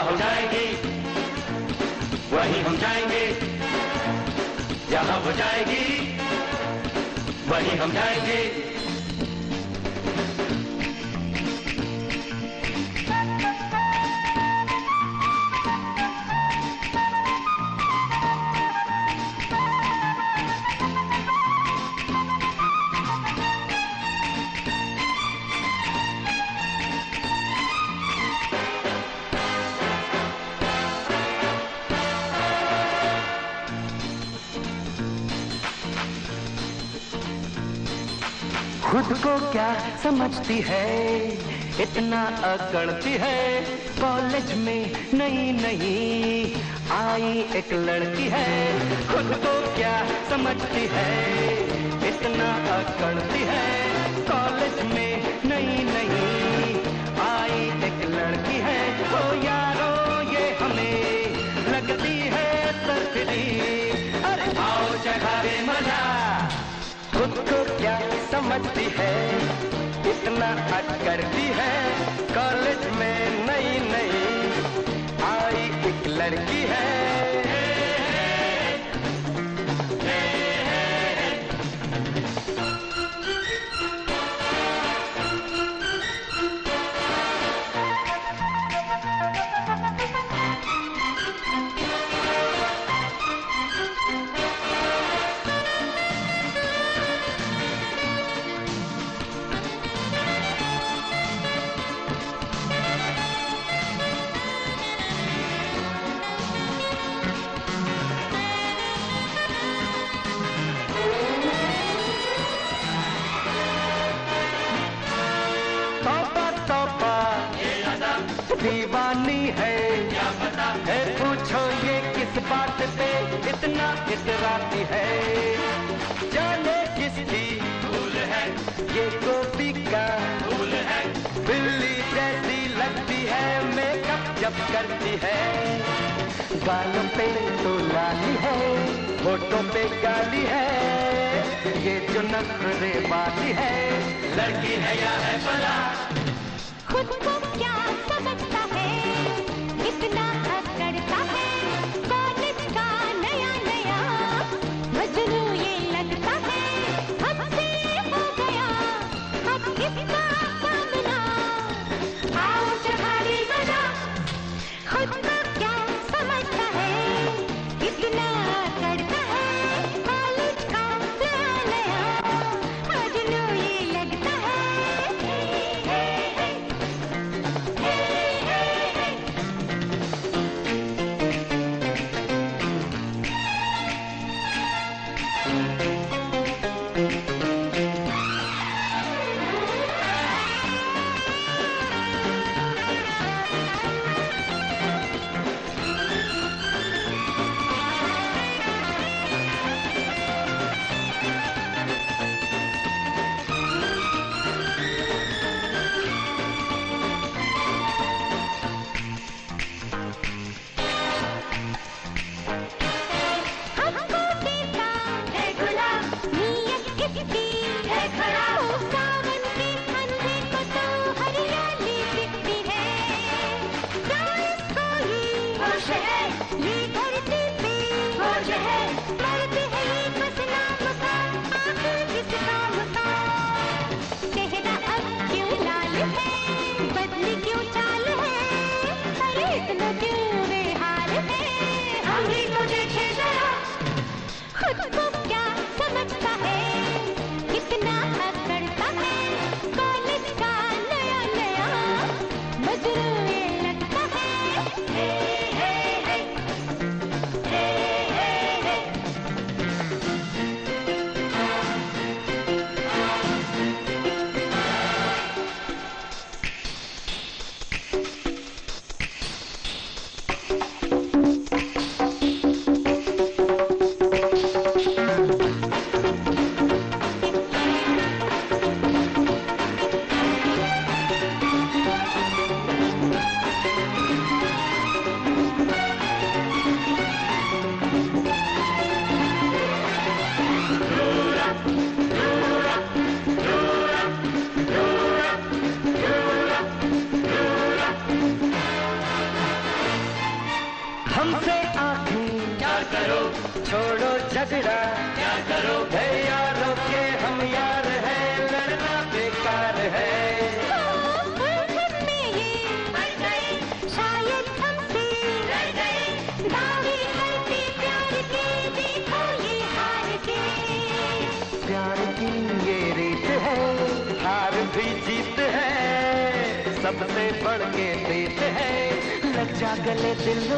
जहाँ हो जाएगी वहीं हम जाएँगे। जहाँ हो जाएगी वहीं हम जाएँगे। खुद को क्या समझती है? इतना अकड़ती है? कॉलेज में नई नई आई एक लड़की है। खुद को क्या समझती है? इतना अकड़ती है? कॉलेज समझती है इतना अट करती है। कॉलेज में नई नई आई एक लड़की है। इतराती है। जाने किसकी भूल है? ये गोपी का भूल है। बिल्ली जैसी लगती है मेकअप जब करती है। गालों पे तो लाली है, होठों पे गाली है। ये जो नखरे वाली है, लड़की है या है बला छोड़ो झगड़ा। क्या करो? है यारों के हम यार है लड़ना बेकार है। प्यार के ये हार रीत है भी जीत है। सबसे बढ़ के प्रीत है लग जा गले दिल